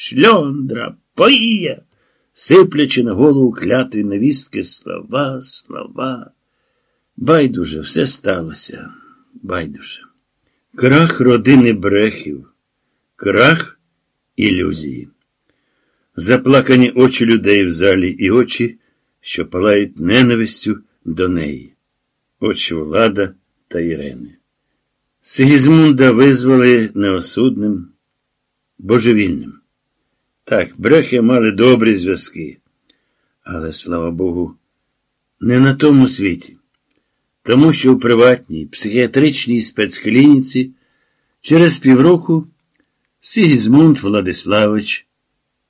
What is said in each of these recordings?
шльондра, поїя, сиплячи на голову клятої невістки слова, слова. Байдуже, все сталося. Байдуже. Крах родини брехів, крах ілюзії. Заплакані очі людей в залі і очі, що палають ненавистю до неї, очі Влада та Ірени. Сигізмунда визвали неосудним, божевільним. Так, брехи мали добрі зв'язки, але, слава Богу, не на тому світі, тому що в приватній психіатричній спецклініці через півроку Сигізмунд Владиславович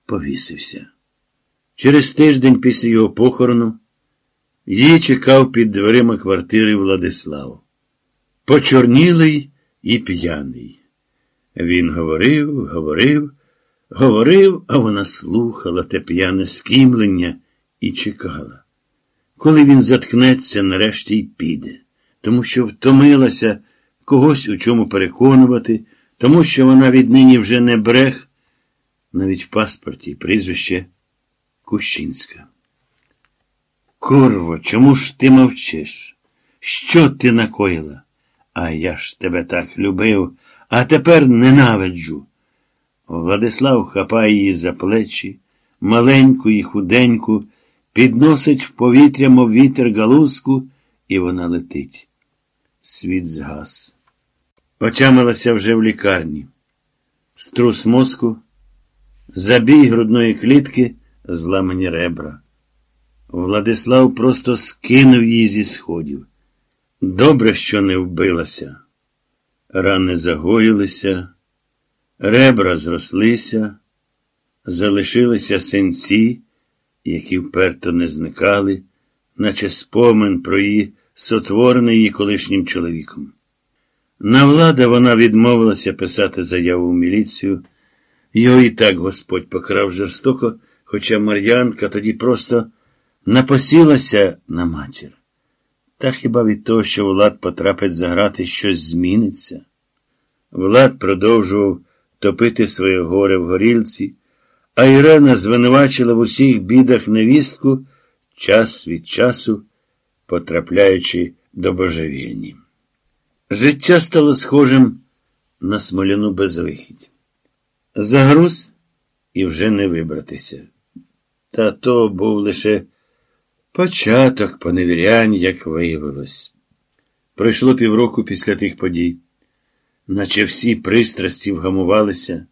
повісився. Через тиждень після його похорону її чекав під дверима квартири Владислав. Почорнілий і п'яний. Він говорив, говорив, говорив, а вона слухала те п'яне скімлення і чекала. Коли він заткнеться, нарешті й піде, тому що втомилася когось у чому переконувати, тому що вона віднині вже не брех, навіть в паспорті прізвище Кущинська. Курво, чому ж ти мовчиш? Що ти накоїла? А я ж тебе так любив, а тепер ненавиджу. Владислав хапає її за плечі, маленьку і худеньку, підносить в повітря, мов вітер галузку, і вона летить. Світ згас. Отямилася вже в лікарні. Струс мозку, забій грудної клітки, зламані ребра. Владислав просто скинув її зі сходів. Добре, що не вбилася. Рани загоїлися, ребра зрослися, залишилися синці, які вперто не зникали, наче спомин про її сотворений її колишнім чоловіком. На влада вона відмовилася писати заяву в міліцію. Його і так Господь покрав жорстоко, хоча Мар'янка тоді просто напосілася на матір. Та хіба від того, що Влад потрапить за грати, щось зміниться? Влад продовжував топити своє горе в горілці, а Ірена звинувачила в усіх бідах невістку час від часу, потрапляючи до божевільні. Життя стало схожим на смоляну безвихідь. Загруз і вже не вибратися. Та то був лише початок поневірянь, як виявилось. Пройшло півроку після тих подій, наче всі пристрасті вгамувалися,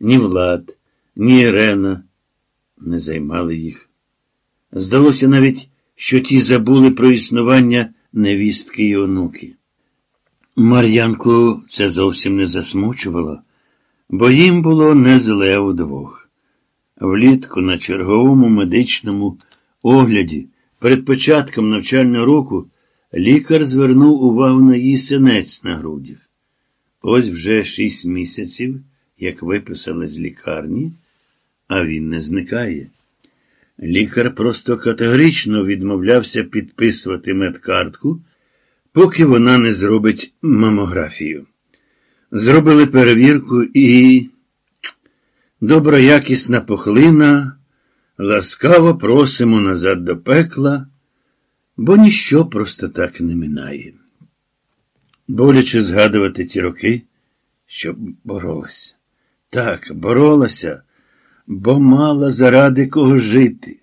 ні Влад, ні Ірена не займали їх. Здалося навіть, що ті забули про існування невістки й онуки. Мар'янку це зовсім не засмучувало, бо їм було не зле удвох. Влітку на черговому медичному огляді перед початком навчального року лікар звернув увагу на її синець на грудях. Ось вже шість місяців, як виписали з лікарні, а він не зникає. Лікар просто категорично відмовлявся підписувати медкартку поки вона не зробить мамографію. Зробили перевірку і доброякісна пухлина, ласкаво просимо назад до пекла, бо ніщо просто так не минає. Боляче згадувати ті роки, що боролася. Так, боролася, бо мала заради кого жити,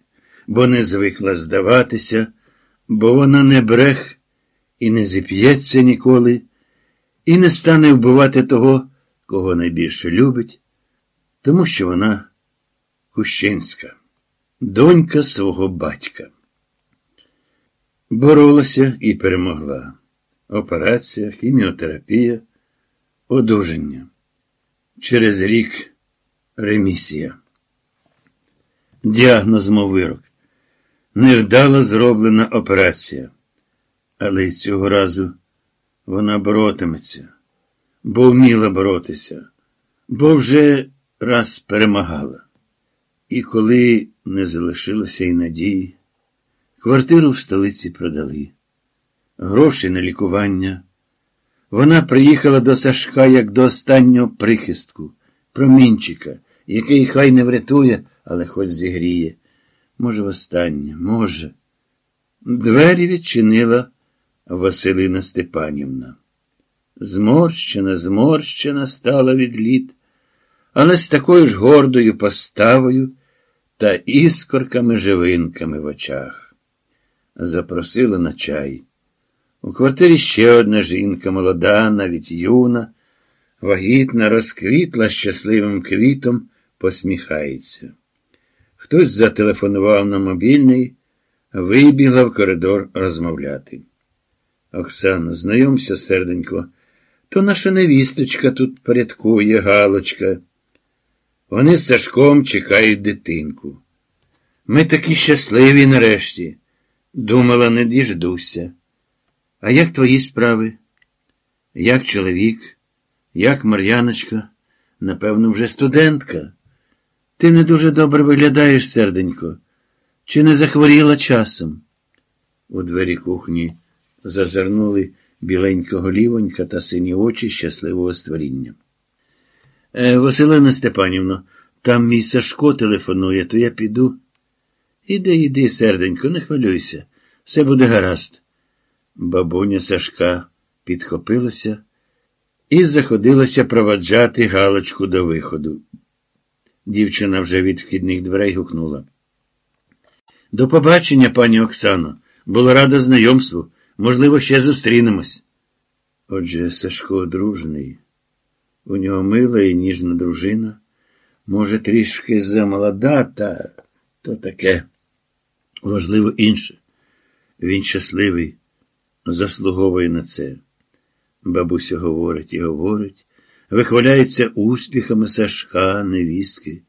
бо не звикла здаватися, бо вона не брех і не зіп'ється ніколи, і не стане вбивати того, кого найбільше любить, тому що вона Кущинська, донька свого батька. Боролася і перемогла. Операція, хіміотерапія, одужання. Через рік ремісія. Діагноз мов вирок. Невдало зроблена операція. Але й цього разу вона боротиметься, бо вміла боротися, бо вже раз перемагала. І коли не залишилося й надії, квартиру в столиці продали, гроші на лікування. Вона приїхала до Сашка як до останнього прихистку, промінчика, який хай не врятує, але хоч зігріє. Може, востаннє, може. Двері відчинила Василина Степанівна. Зморщена, зморщена стала від літ, але з такою ж гордою поставою та іскорками живинками в очах. Запросила на чай. У квартирі ще одна жінка, молода, навіть юна, вагітна, розквітла щасливим квітом, посміхається. Хтось зателефонував на мобільний, вибігла в коридор розмовляти. Оксана, знайомся, серденько, то наша невісточка тут порядкує, Галочка. Вони з Сашком чекають дитинку. Ми такі щасливі нарешті. Думала, не діждуся. А як твої справи? Як чоловік, як Мар'яночка, напевно, вже студентка. Ти не дуже добре виглядаєш, серденько. Чи не захворіла часом? У двері кухні зазирнули біленького лівонька та сині очі щасливого створіння. Е, Василина Степанівна, там мій Сашко телефонує, то я піду. Іди, іди, серденько, не хвилюйся, все буде гаразд. Бабуня Сашка підхопилася і заходилася проваджати Галочку до виходу. Дівчина вже від вхідних дверей гукнула. До побачення, пані Оксано. Була рада знайомству. Можливо, ще зустрінемось. Отже, Сашко одружений. У нього мила і ніжна дружина. Може, трішки замолода, та то таке. Важливо інше. Він щасливий, заслуговує на це. Бабуся говорить і говорить, вихваляється успіхами Сашка, невістки.